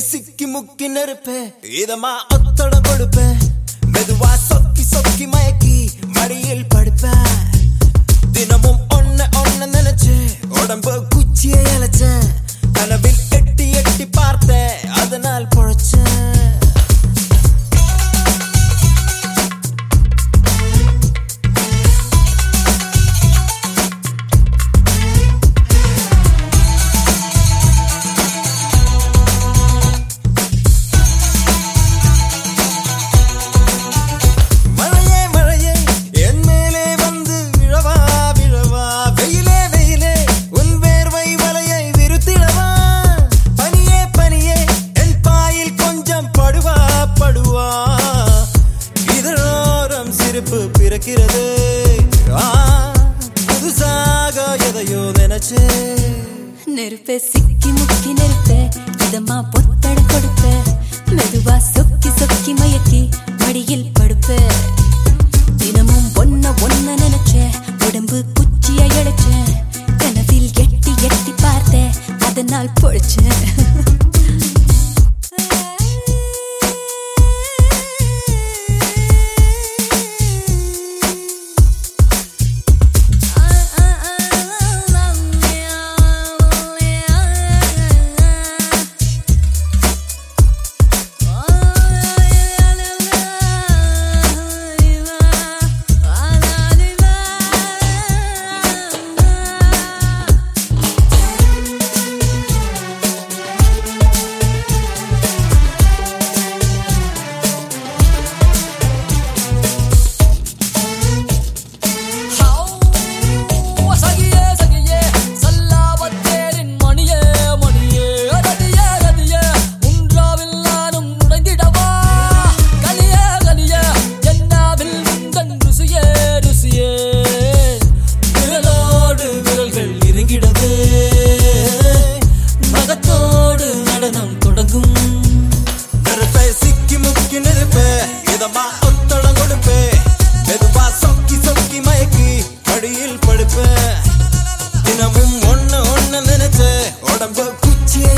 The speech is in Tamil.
சிக்கி முக்கி நெருப்பேன் இதமா ஒத்தடம் கொடுப்பேன் மெதுவா சொக்கி சொக்கி மயக்கி மடியில் படுப்பேன் தினமும் எதையோ நினைச்சே. நெருப்பே சிக்கி முக்கி நெருப்பே இதமா பொத்தட கொடுப்ப. மெதுவா சொக்கி சொக்கி மயக்கி மடியில் படுப்ப. தினமும் ஒன்ன ஒன்ன நினைச்ச உடம்பு குச்சிய இழைச்ச. கனவில் எட்டி எட்டி பார்த்த அதனால் பொழிச்சேன் தூக்கி நெருப்பே இதமா ஒத்தடம் கொடுப்பே. மெதுவா சொக்கி சொக்கி மயக்கி படியில் படுப்பே. தினமும் ஒன்னு ஒன்னு நினைச்சே. உடம்ப குச்சியை